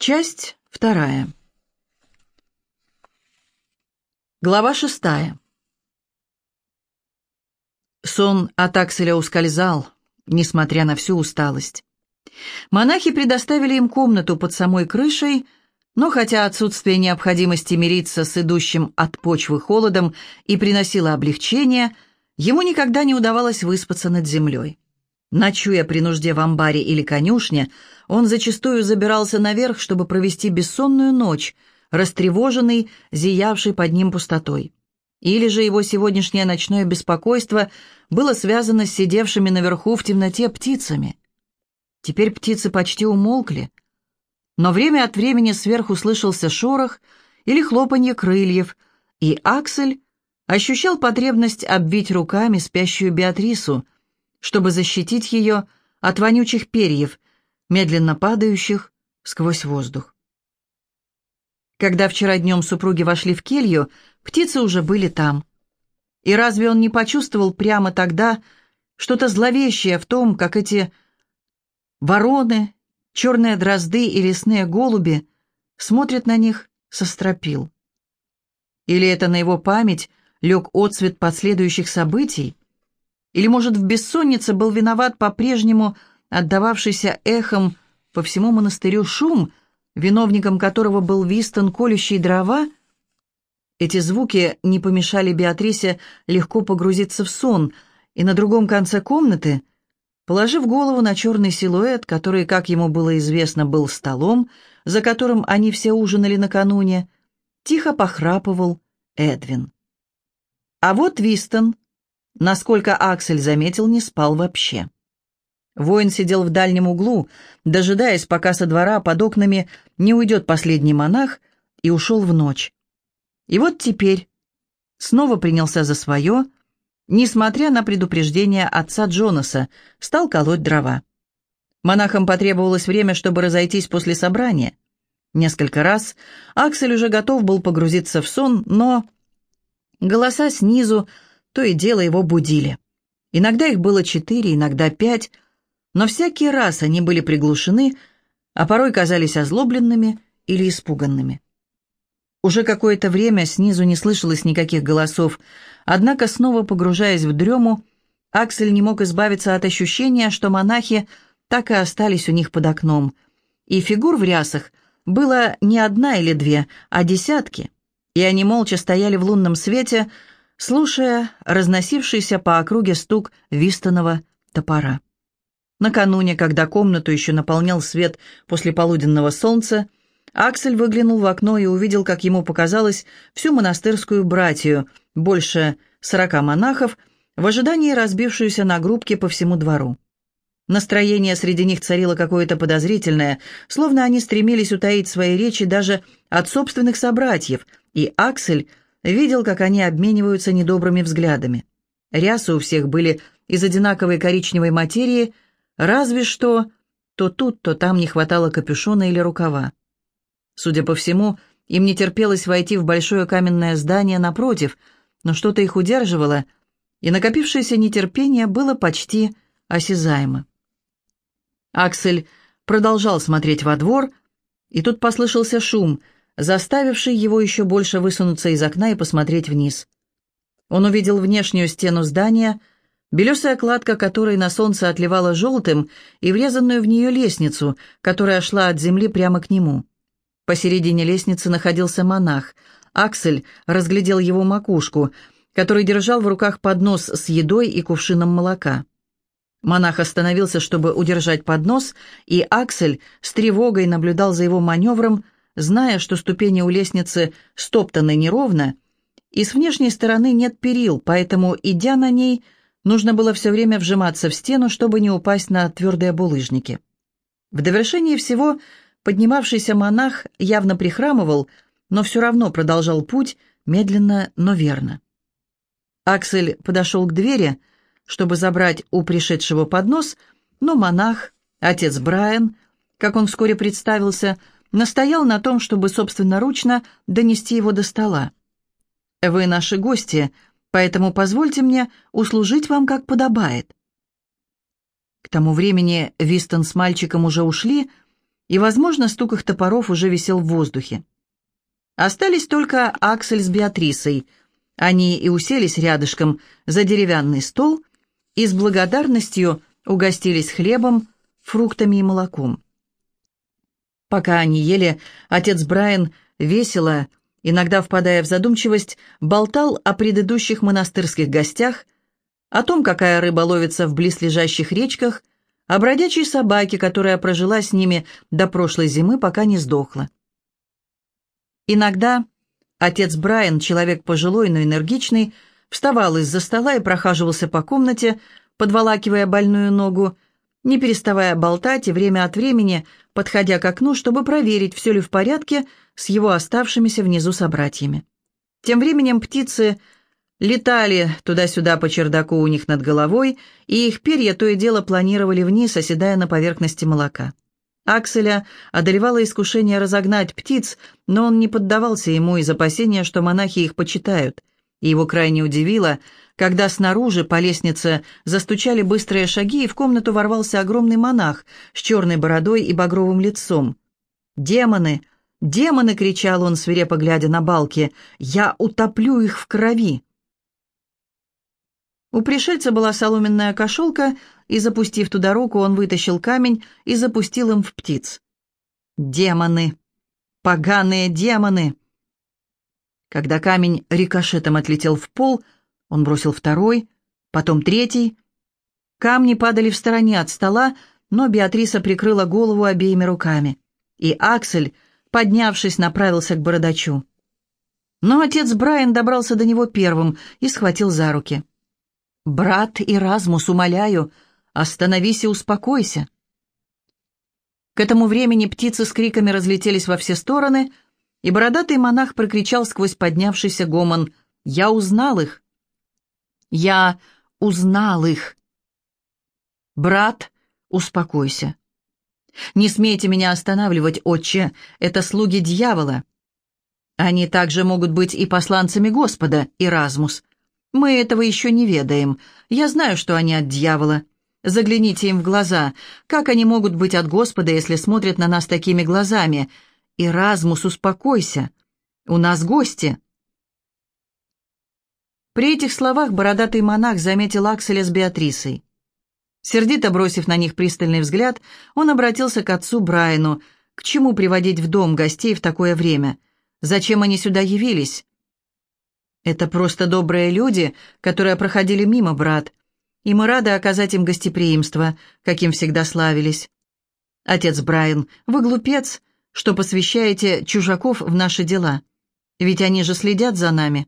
Часть вторая. Глава шестая. Сон от Акселя ускользал, несмотря на всю усталость. Монахи предоставили им комнату под самой крышей, но хотя отсутствие необходимости мириться с идущим от почвы холодом и приносило облегчение, ему никогда не удавалось выспаться над землей. Ночуя при нужде в амбаре или конюшне, он зачастую забирался наверх, чтобы провести бессонную ночь, растревоженный, зиявший под ним пустотой. Или же его сегодняшнее ночное беспокойство было связано с сидевшими наверху в темноте птицами. Теперь птицы почти умолкли, но время от времени сверху слышался шорох или хлопанье крыльев, и Аксель ощущал потребность обвить руками спящую Беатрису, чтобы защитить ее от вонючих перьев, медленно падающих сквозь воздух. Когда вчера днем супруги вошли в келью, птицы уже были там. И разве он не почувствовал прямо тогда что-то зловещее в том, как эти вороны, черные дрозды и лесные голуби смотрят на них со стропил? Или это на его память лег отцвет последующих событий? Или, может, в бессоннице был виноват по-прежнему отдававшийся эхом по всему монастырю шум, виновником которого был Вистон, колющий дрова? Эти звуки не помешали Беатрисе легко погрузиться в сон, и на другом конце комнаты, положив голову на черный силуэт, который, как ему было известно, был столом, за которым они все ужинали накануне, тихо похрапывал Эдвин. А вот Вистон — Насколько Аксель заметил, не спал вообще. Воин сидел в дальнем углу, дожидаясь, пока со двора под окнами не уйдет последний монах, и ушел в ночь. И вот теперь снова принялся за свое, несмотря на предупреждение отца Джонаса, стал колоть дрова. Монахам потребовалось время, чтобы разойтись после собрания. Несколько раз Аксель уже готов был погрузиться в сон, но голоса снизу то и дело его будили. Иногда их было четыре, иногда пять, но всякий раз они были приглушены, а порой казались озлобленными или испуганными. Уже какое-то время снизу не слышалось никаких голосов, однако, снова погружаясь в дрему, Аксель не мог избавиться от ощущения, что монахи так и остались у них под окном, и фигур в рясах было не одна или две, а десятки, и они молча стояли в лунном свете, слушая разносившийся по округе стук вистонова топора. Накануне, когда комнату еще наполнял свет после полуденного солнца, Аксель выглянул в окно и увидел, как ему показалось, всю монастырскую братью, больше сорока монахов, в ожидании разбившуюся на группки по всему двору. Настроение среди них царило какое-то подозрительное, словно они стремились утаить свои речи даже от собственных собратьев, и Аксель видел, как они обмениваются недобрыми взглядами. Рясы у всех были из одинаковой коричневой материи, разве что то тут, то там не хватало капюшона или рукава. Судя по всему, им не терпелось войти в большое каменное здание напротив, но что-то их удерживало, и накопившееся нетерпение было почти осязаемо. Аксель продолжал смотреть во двор, и тут послышался шум — заставивший его еще больше высунуться из окна и посмотреть вниз. Он увидел внешнюю стену здания, белесая кладка которой на солнце отливала желтым, и врезанную в нее лестницу, которая шла от земли прямо к нему. Посередине лестницы находился монах. Аксель разглядел его макушку, который держал в руках поднос с едой и кувшином молока. Монах остановился, чтобы удержать поднос, и Аксель с тревогой наблюдал за его маневром, зная, что ступени у лестницы стоптаны неровно, и с внешней стороны нет перил, поэтому, идя на ней, нужно было все время вжиматься в стену, чтобы не упасть на твердые булыжники. В довершении всего поднимавшийся монах явно прихрамывал, но все равно продолжал путь, медленно, но верно. Аксель подошел к двери, чтобы забрать у пришедшего поднос, но монах, отец Брайан, как он вскоре представился, — настоял на том, чтобы собственноручно донести его до стола. «Вы наши гости, поэтому позвольте мне услужить вам как подобает». К тому времени Вистон с мальчиком уже ушли, и, возможно, стук их топоров уже висел в воздухе. Остались только Аксель с Беатрисой. Они и уселись рядышком за деревянный стол и с благодарностью угостились хлебом, фруктами и молоком. Пока они ели, отец Брайан весело, иногда впадая в задумчивость, болтал о предыдущих монастырских гостях, о том, какая рыба ловится в близлежащих речках, о бродячей собаке, которая прожила с ними до прошлой зимы, пока не сдохла. Иногда отец Брайан, человек пожилой, но энергичный, вставал из-за стола и прохаживался по комнате, подволакивая больную ногу, не переставая болтать и время от времени подходя к окну, чтобы проверить, все ли в порядке с его оставшимися внизу собратьями. Тем временем птицы летали туда-сюда по чердаку у них над головой, и их перья то и дело планировали вниз, оседая на поверхности молока. Акселя одолевало искушение разогнать птиц, но он не поддавался ему из опасения, что монахи их почитают. И его крайне удивило, когда снаружи по лестнице застучали быстрые шаги, и в комнату ворвался огромный монах с черной бородой и багровым лицом. «Демоны! Демоны!» — кричал он, свирепо глядя на балки. «Я утоплю их в крови!» У пришельца была соломенная кошелка, и, запустив туда руку, он вытащил камень и запустил им в птиц. «Демоны! Поганые демоны!» Когда камень рикошетом отлетел в пол, он бросил второй, потом третий. Камни падали в стороне от стола, но Беатриса прикрыла голову обеими руками, и Аксель, поднявшись, направился к бородачу. Но отец Брайан добрался до него первым и схватил за руки. «Брат Иразмус, умоляю, остановись и успокойся». К этому времени птицы с криками разлетелись во все стороны, и бородатый монах прокричал сквозь поднявшийся гомон «Я узнал их!» «Я узнал их!» «Брат, успокойся!» «Не смейте меня останавливать, отче, это слуги дьявола!» «Они также могут быть и посланцами Господа, Иразмус!» Мы этого еще не ведаем. Я знаю, что они от дьявола. Загляните им в глаза. Как они могут быть от Господа, если смотрят на нас такими глазами? Иразмус, успокойся. У нас гости. При этих словах бородатый монах заметил Акселя с Беатрисой. Сердито бросив на них пристальный взгляд, он обратился к отцу Брайану. К чему приводить в дом гостей в такое время? Зачем они сюда явились? Это просто добрые люди, которые проходили мимо, брат, и мы рады оказать им гостеприимство, каким всегда славились. Отец Брайан, вы глупец, что посвящаете чужаков в наши дела, ведь они же следят за нами.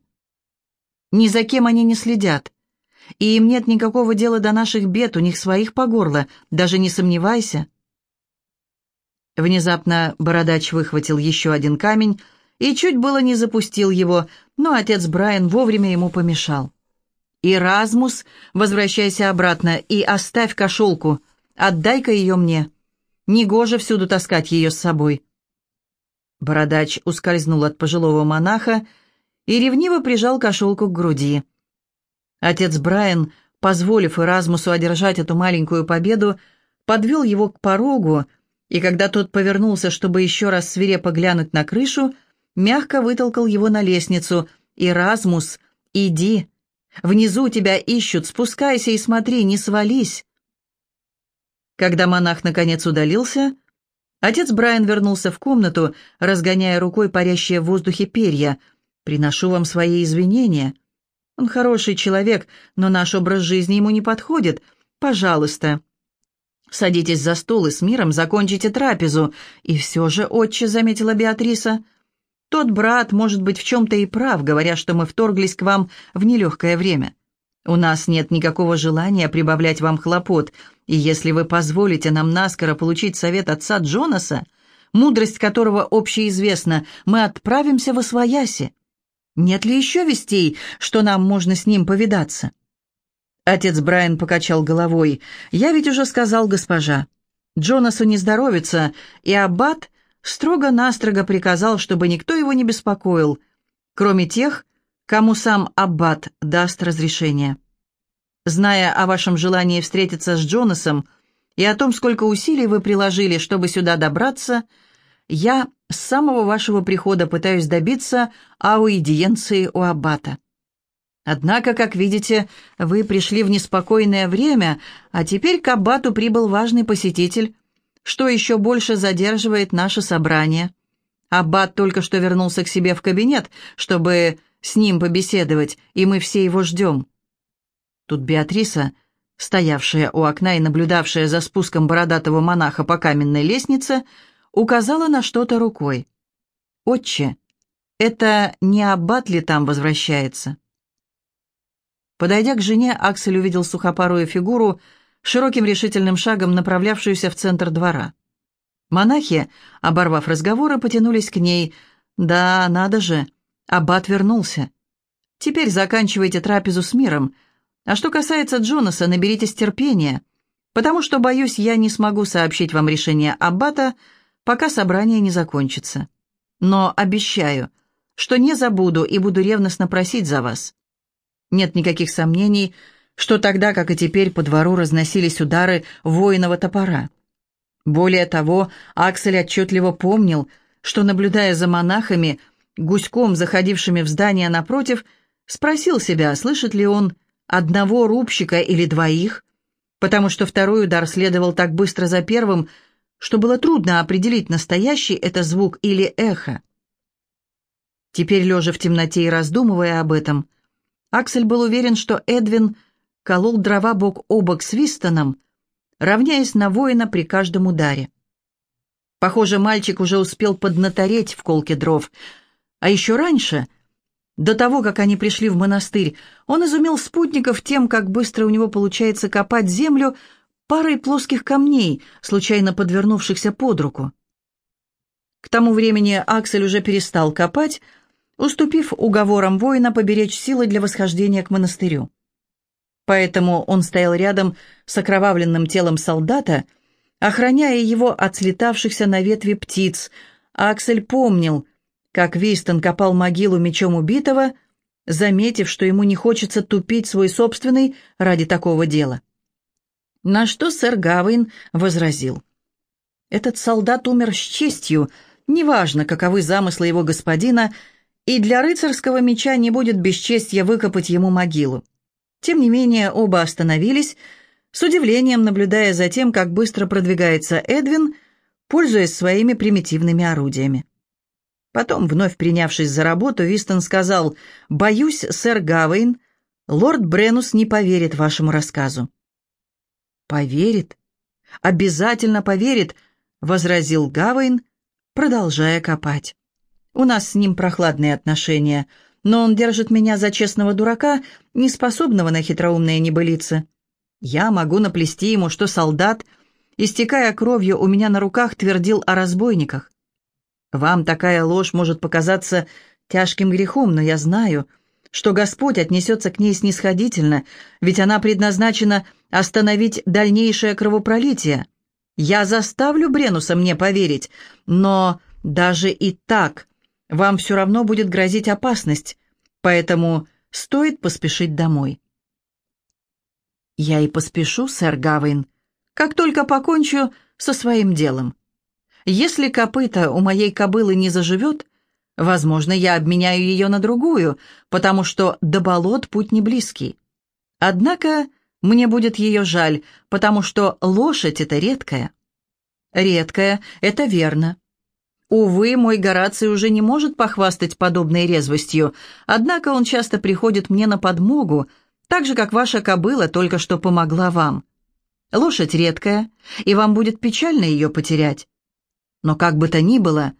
Ни за кем они не следят, и им нет никакого дела до наших бед, у них своих по горло, даже не сомневайся. Внезапно бородач выхватил еще один камень, и чуть было не запустил его, но отец Брайан вовремя ему помешал. «Иразмус, возвращайся обратно и оставь кошелку, отдай-ка ее мне. Негоже всюду таскать ее с собой». Бородач ускользнул от пожилого монаха и ревниво прижал кошелку к груди. Отец Брайан, позволив Иразмусу одержать эту маленькую победу, подвел его к порогу, и когда тот повернулся, чтобы еще раз свирепо глянуть на крышу, мягко вытолкал его на лестницу. «Иразмус, иди! Внизу тебя ищут, спускайся и смотри, не свались!» Когда монах наконец удалился, отец Брайан вернулся в комнату, разгоняя рукой парящие в воздухе перья. «Приношу вам свои извинения. Он хороший человек, но наш образ жизни ему не подходит. Пожалуйста». «Садитесь за стол и с миром закончите трапезу». «И все же, отче», — заметила Беатриса, — тот брат может быть в чем-то и прав, говоря, что мы вторглись к вам в нелегкое время. У нас нет никакого желания прибавлять вам хлопот, и если вы позволите нам наскоро получить совет отца Джонаса, мудрость которого общеизвестна, мы отправимся в Освояси. Нет ли еще вестей, что нам можно с ним повидаться?» Отец Брайан покачал головой. «Я ведь уже сказал госпожа. Джонасу не здоровится, и аббат строго-настрого приказал, чтобы никто его не беспокоил, кроме тех, кому сам Аббат даст разрешение. Зная о вашем желании встретиться с Джонасом, и о том, сколько усилий вы приложили, чтобы сюда добраться, я с самого вашего прихода пытаюсь добиться ауэдиенции у аббата. Однако, как видите, вы пришли в неспокойное время, а теперь к аббату прибыл важный посетитель, что еще больше задерживает наше собрание. Аббат только что вернулся к себе в кабинет, чтобы с ним побеседовать, и мы все его ждем. Тут Беатриса, стоявшая у окна и наблюдавшая за спуском бородатого монаха по каменной лестнице, указала на что-то рукой. «Отче, это не аббат ли там возвращается?» Подойдя к жене, Аксель увидел сухопарую фигуру, широким решительным шагом направлявшуюся в центр двора. Монахи, оборвав разговоры, потянулись к ней. «Да, надо же, аббат вернулся. Теперь заканчивайте трапезу с миром. А что касается Джонаса, наберитесь терпения, потому что, боюсь, я не смогу сообщить вам решение аббата, пока собрание не закончится. Но обещаю, что не забуду и буду ревностно просить за вас». Нет никаких сомнений, что тогда, как и теперь, по двору разносились удары воиного топора. Более того, Аксель отчетливо помнил, что, наблюдая за монахами, гуськом заходившими в здание напротив, спросил себя, слышит ли он одного рубщика или двоих, потому что второй удар следовал так быстро за первым, что было трудно определить, настоящий это звук или эхо. Теперь, лежа в темноте и раздумывая об этом, Аксель был уверен, что Эдвин колол дрова бок о бок с Вистоном, равняясь на воина при каждом ударе. Похоже, мальчик уже успел поднатореть в колке дров. А еще раньше, до того, как они пришли в монастырь, он изумил спутников тем, как быстро у него получается копать землю парой плоских камней, случайно подвернувшихся под руку. К тому времени Аксель уже перестал копать, уступив уговорам воина поберечь силы для восхождения к монастырю. Поэтому он стоял рядом с окровавленным телом солдата, охраняя его от слетавшихся на ветви птиц, Аксель помнил, как Вистон копал могилу мечом убитого, заметив, что ему не хочется тупить свой собственный ради такого дела. На что сэр Гавейн возразил. «Этот солдат умер с честью, неважно, каковы замыслы его господина, — и для рыцарского меча не будет бесчестья выкопать ему могилу. Тем не менее, оба остановились, с удивлением наблюдая за тем, как быстро продвигается Эдвин, пользуясь своими примитивными орудиями. Потом, вновь принявшись за работу, Вистон сказал, «Боюсь, сэр Гавейн, лорд Бренус не поверит вашему рассказу». «Поверит? Обязательно поверит», — возразил Гавейн, продолжая копать. У нас с ним прохладные отношения, но он держит меня за честного дурака, не способного на хитроумные небылицы. Я могу наплести ему, что солдат, истекая кровью у меня на руках, твердил о разбойниках. Вам такая ложь может показаться тяжким грехом, но я знаю, что Господь отнесется к ней снисходительно, ведь она предназначена остановить дальнейшее кровопролитие. Я заставлю Бренуса мне поверить, но даже и так вам все равно будет грозить опасность, поэтому стоит поспешить домой». «Я и поспешу, сэр Гавейн, как только покончу со своим делом. Если копыта у моей кобылы не заживет, возможно, я обменяю ее на другую, потому что до болот путь не близкий. Однако мне будет ее жаль, потому что лошадь — это редкая». «Редкая, это верно. Увы, мой Гораций уже не может похвастать подобной резвостью, однако он часто приходит мне на подмогу, так же, как ваша кобыла только что помогла вам. Лошадь редкая, и вам будет печально ее потерять. Но как бы то ни было,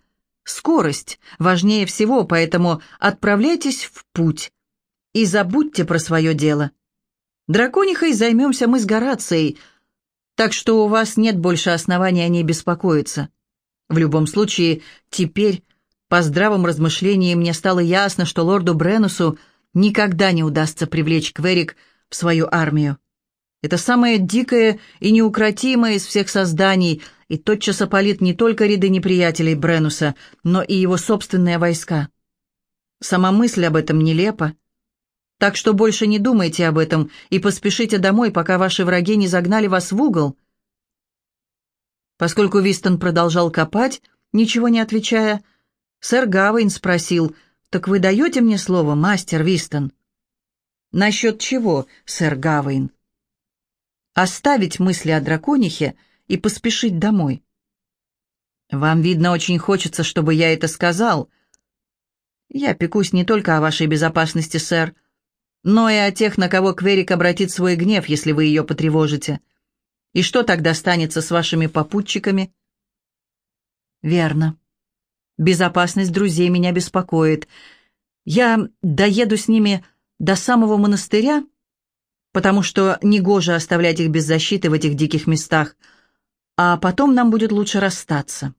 скорость важнее всего, поэтому отправляйтесь в путь и забудьте про свое дело. Драконихой займемся мы с Горацией, так что у вас нет больше основания о ней беспокоиться. В любом случае, теперь, по здравым размышлениям, мне стало ясно, что лорду Бренусу никогда не удастся привлечь Кверик в свою армию. Это самое дикое и неукротимое из всех созданий, и тотчас опалит не только ряды неприятелей Бренуса, но и его собственные войска. Сама мысль об этом нелепа. Так что больше не думайте об этом и поспешите домой, пока ваши враги не загнали вас в угол — Поскольку Вистон продолжал копать, ничего не отвечая, сэр Гавейн спросил, «Так вы даете мне слово, мастер Вистон?» «Насчет чего, сэр Гавейн?» «Оставить мысли о драконихе и поспешить домой». «Вам, видно, очень хочется, чтобы я это сказал». «Я пекусь не только о вашей безопасности, сэр, но и о тех, на кого Кверик обратит свой гнев, если вы ее потревожите. И что тогда станется с вашими попутчиками? Верно. Безопасность друзей меня беспокоит. Я доеду с ними до самого монастыря, потому что негоже оставлять их без защиты в этих диких местах, а потом нам будет лучше расстаться.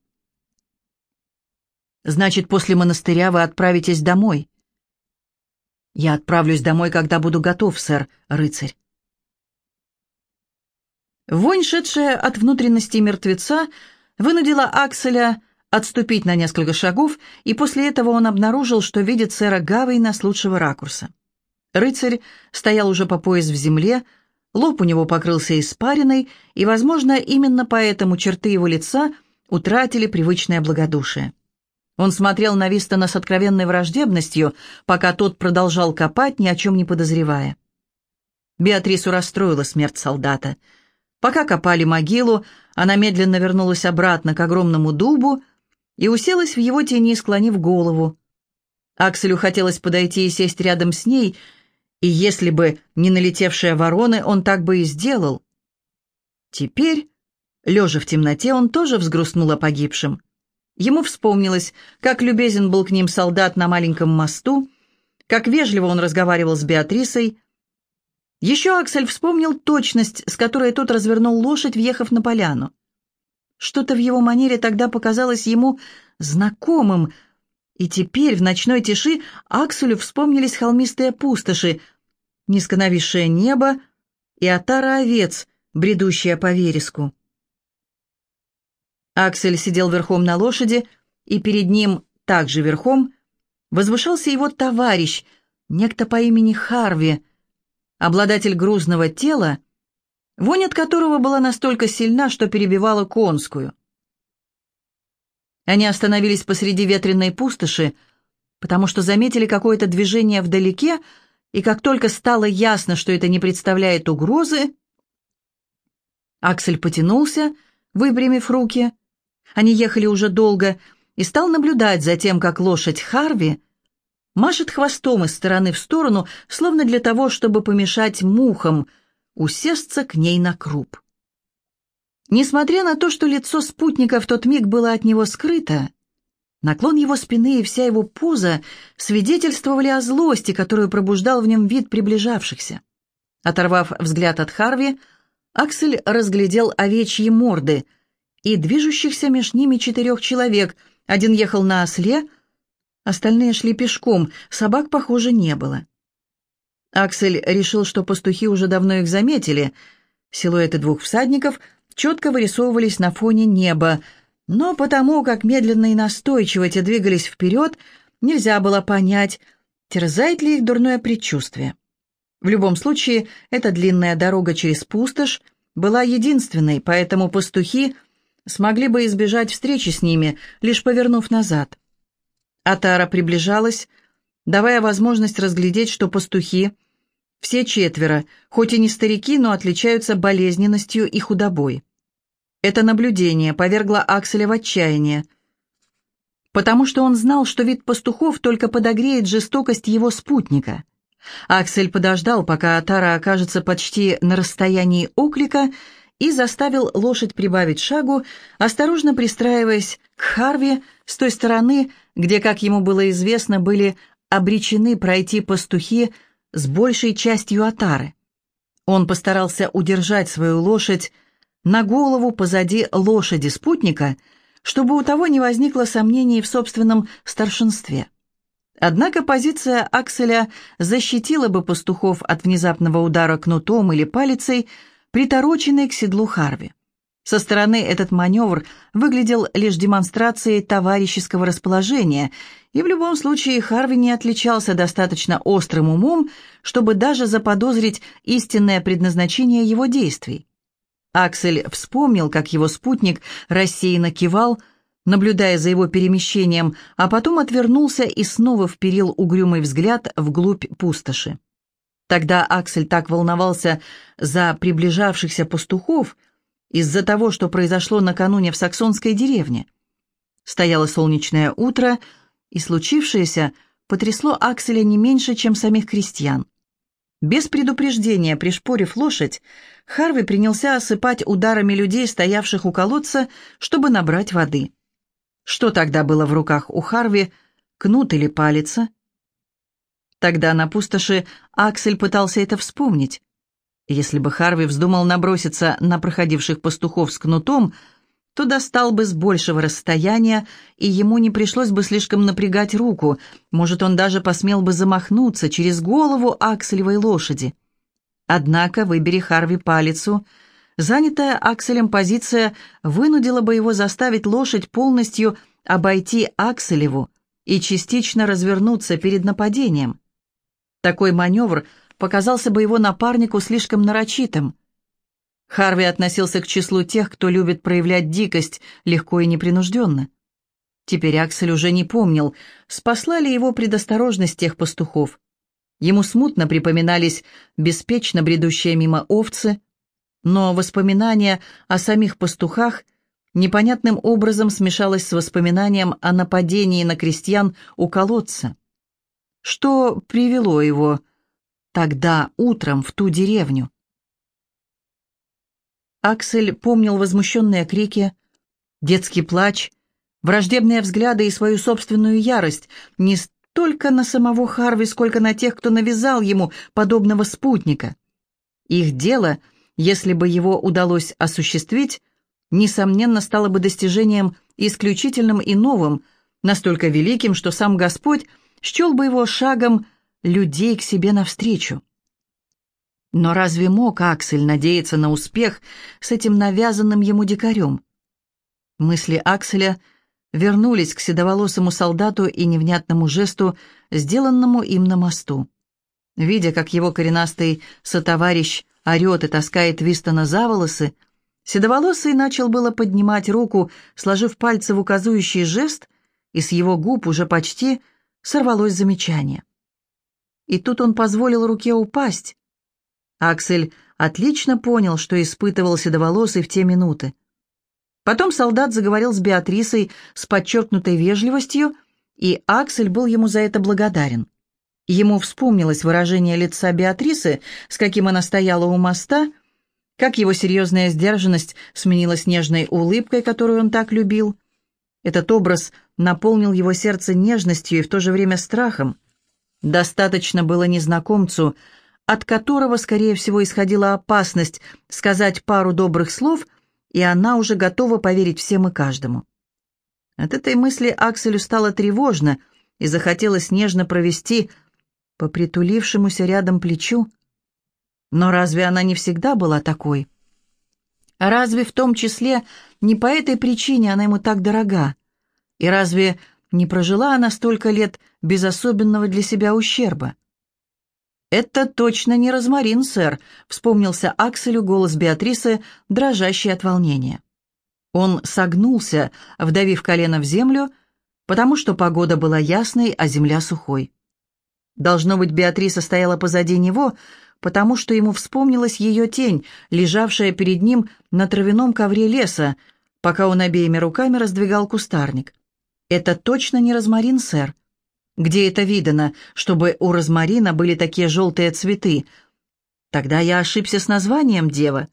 Значит, после монастыря вы отправитесь домой. Я отправлюсь домой, когда буду готов, сэр, рыцарь. Вонь, шедшая от внутренности мертвеца, вынудила Акселя отступить на несколько шагов, и после этого он обнаружил, что видит сэра Гавейна с лучшего ракурса. Рыцарь стоял уже по пояс в земле, лоб у него покрылся испариной, и, возможно, именно поэтому черты его лица утратили привычное благодушие. Он смотрел на Вистона с откровенной враждебностью, пока тот продолжал копать, ни о чем не подозревая. Беатрису расстроила смерть солдата — Пока копали могилу, она медленно вернулась обратно к огромному дубу и уселась в его тени, склонив голову. Акселю хотелось подойти и сесть рядом с ней, и если бы не налетевшие вороны, он так бы и сделал. Теперь, лежа в темноте, он тоже взгрустнул о погибшем. Ему вспомнилось, как любезен был к ним солдат на маленьком мосту, как вежливо он разговаривал с Беатрисой, еще Аксель вспомнил точность, с которой тот развернул лошадь, въехав на поляну. Что-то в его манере тогда показалось ему знакомым, и теперь в ночной тиши Акселю вспомнились холмистые пустоши, низко нависшее небо и отара овец, бредущая по вереску. Аксель сидел верхом на лошади, и перед ним, также верхом, возвышался его товарищ, некто по имени Харви — обладатель грузного тела, вонь от которого была настолько сильна, что перебивала конскую. Они остановились посреди ветреной пустоши, потому что заметили какое-то движение вдалеке, и как только стало ясно, что это не представляет угрозы, Аксель потянулся, выпрямив руки. Они ехали уже долго, и стал наблюдать за тем, как лошадь Харви машет хвостом из стороны в сторону, словно для того, чтобы помешать мухам усесться к ней на круп. Несмотря на то, что лицо спутника в тот миг было от него скрыто, наклон его спины и вся его поза свидетельствовали о злости, которую пробуждал в нем вид приближавшихся. Оторвав взгляд от Харви, Аксель разглядел овечьи морды и движущихся меж ними четырех человек. Один ехал на осле, Остальные шли пешком, собак, похоже, не было. Аксель решил, что пастухи уже давно их заметили. Силуэты двух всадников четко вырисовывались на фоне неба, но потому, как медленно и настойчиво те двигались вперед, нельзя было понять, терзает ли их дурное предчувствие. В любом случае, эта длинная дорога через пустошь была единственной, поэтому пастухи смогли бы избежать встречи с ними, лишь повернув назад. Атара приближалась, давая возможность разглядеть, что пастухи, все четверо, хоть и не старики, но отличаются болезненностью и худобой. Это наблюдение повергло Акселя в отчаяние, потому что он знал, что вид пастухов только подогреет жестокость его спутника. Аксель подождал, пока Атара окажется почти на расстоянии оклика, и заставил лошадь прибавить шагу, осторожно пристраиваясь к Харви с той стороны, где, как ему было известно, были обречены пройти пастухи с большей частью отары. Он постарался удержать свою лошадь на голову позади лошади спутника, чтобы у того не возникло сомнений в собственном старшинстве. Однако позиция Акселя защитила бы пастухов от внезапного удара кнутом или палицей, притороченной к седлу Харви. Со стороны этот маневр выглядел лишь демонстрацией товарищеского расположения, и в любом случае Харви не отличался достаточно острым умом, чтобы даже заподозрить истинное предназначение его действий. Аксель вспомнил, как его спутник рассеянно кивал, наблюдая за его перемещением, а потом отвернулся и снова вперил угрюмый взгляд вглубь пустоши. Тогда Аксель так волновался за приближавшихся пастухов из-за того, что произошло накануне в саксонской деревне. Стояло солнечное утро, и случившееся потрясло Акселя не меньше, чем самих крестьян. Без предупреждения, пришпорив лошадь, Харви принялся осыпать ударами людей, стоявших у колодца, чтобы набрать воды. Что тогда было в руках у Харви, кнут или палица? Тогда на пустоши Аксель пытался это вспомнить. Если бы Харви вздумал наброситься на проходивших пастухов с кнутом, то достал бы с большего расстояния, и ему не пришлось бы слишком напрягать руку, может, он даже посмел бы замахнуться через голову акселевой лошади. Однако, выбери Харви палицу, занятая акселем позиция вынудила бы его заставить лошадь полностью обойти акселеву и частично развернуться перед нападением. Такой маневр показался бы его напарнику слишком нарочитым – Харви относился к числу тех, кто любит проявлять дикость легко и непринужденно. Теперь Аксель уже не помнил, спасла ли его предосторожность тех пастухов. Ему смутно припоминались беспечно бредущие мимо овцы, но воспоминание о самих пастухах непонятным образом смешалось с воспоминанием о нападении на крестьян у колодца. Что привело его тогда утром в ту деревню? Аксель помнил возмущенные крики, детский плач, враждебные взгляды и свою собственную ярость, не столько на самого Харви, сколько на тех, кто навязал ему подобного спутника. Их дело, если бы его удалось осуществить, несомненно, стало бы достижением исключительным и новым, настолько великим, что сам Господь счел бы его шагом людей к себе навстречу. Но разве мог Аксель надеяться на успех с этим навязанным ему дикарем? Мысли Акселя вернулись к седоволосому солдату и невнятному жесту, сделанному им на мосту. Видя, как его коренастый сотоварищ орет и таскает Вистона за волосы, седоволосый начал было поднимать руку, сложив пальцы в указующий жест, и с его губ уже почти сорвалось замечание. И тут он позволил руке упасть, Аксель отлично понял, что испытывал седоволосый в те минуты. Потом солдат заговорил с Беатрисой с подчеркнутой вежливостью, и Аксель был ему за это благодарен. Ему вспомнилось выражение лица Беатрисы, с каким она стояла у моста, как его серьезная сдержанность сменилась нежной улыбкой, которую он так любил. Этот образ наполнил его сердце нежностью и в то же время страхом. Достаточно было незнакомцу от которого, скорее всего, исходила опасность сказать пару добрых слов, и она уже готова поверить всем и каждому. От этой мысли Акселю стало тревожно и захотелось нежно провести по притулившемуся рядом плечу. Но разве она не всегда была такой? Разве в том числе не по этой причине она ему так дорога? И разве не прожила она столько лет без особенного для себя ущерба? «Это точно не розмарин, сэр», — вспомнился Акселю голос Беатрисы, дрожащий от волнения. Он согнулся, вдавив колено в землю, потому что погода была ясной, а земля сухой. Должно быть, Беатриса стояла позади него, потому что ему вспомнилась ее тень, лежавшая перед ним на травяном ковре леса, пока он обеими руками раздвигал кустарник. «Это точно не розмарин, сэр», где это видано, чтобы у розмарина были такие желтые цветы? Тогда я ошибся с названием, дева.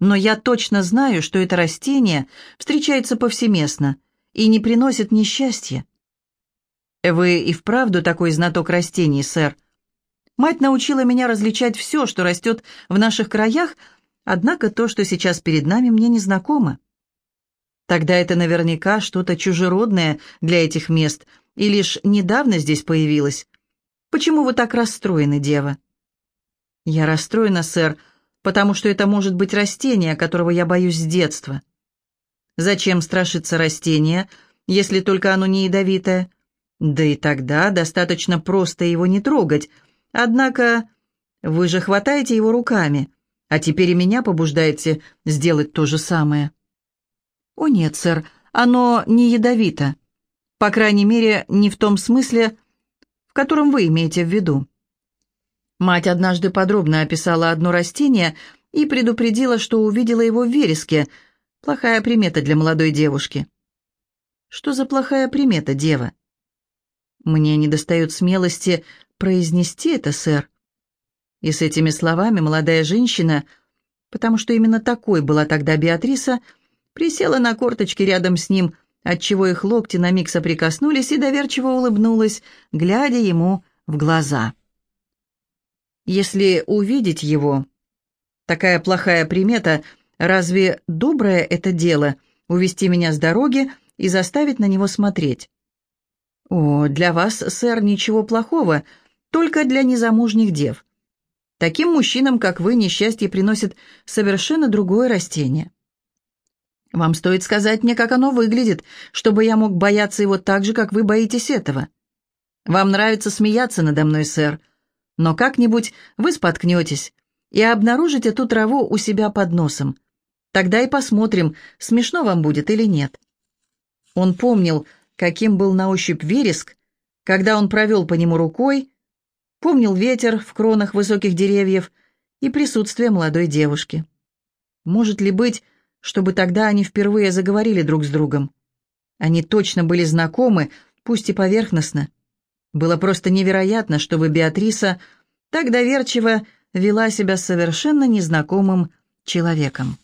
Но я точно знаю, что это растение встречается повсеместно и не приносит несчастья. Вы и вправду такой знаток растений, сэр. Мать научила меня различать все, что растет в наших краях, однако то, что сейчас перед нами, мне не знакомо. Тогда это наверняка что-то чужеродное для этих мест — и лишь недавно здесь появилась. Почему вы так расстроены, дева?» «Я расстроена, сэр, потому что это может быть растение, которого я боюсь с детства». «Зачем страшиться растения, если только оно не ядовитое?» «Да и тогда достаточно просто его не трогать. Однако вы же хватаете его руками. а теперь и меня побуждаете сделать то же самое». «О нет, сэр, оно не ядовито. По крайней мере, не в том смысле, в котором вы имеете в виду». Мать однажды подробно описала одно растение и предупредила, что увидела его в вереске. Плохая примета для молодой девушки. «Что за плохая примета, дева?» «Мне недостает смелости произнести это, сэр». И с этими словами молодая женщина, потому что именно такой была тогда Беатриса, присела на корточки рядом с ним, отчего их локти на миг соприкоснулись и доверчиво улыбнулась, глядя ему в глаза. Если увидеть его, такая плохая примета, разве доброе это дело — увести меня с дороги и заставить на него смотреть? О, для вас, сэр, ничего плохого, только для незамужних дев. Таким мужчинам, как вы, несчастье приносит совершенно другое растение. Вам стоит сказать мне, как оно выглядит, чтобы я мог бояться его так же, как вы боитесь этого. Вам нравится смеяться надо мной, сэр, но как-нибудь вы споткнетесь и обнаружите ту траву у себя под носом. Тогда и посмотрим, смешно вам будет или нет. Он помнил, каким был на ощупь вереск, когда он провел по нему рукой, помнил ветер в кронах высоких деревьев и присутствие молодой девушки. Может ли быть, чтобы тогда они впервые заговорили друг с другом? Они точно были знакомы, пусть и поверхностно. Было просто невероятно, чтобы Беатриса так доверчиво вела себя с совершенно незнакомым человеком.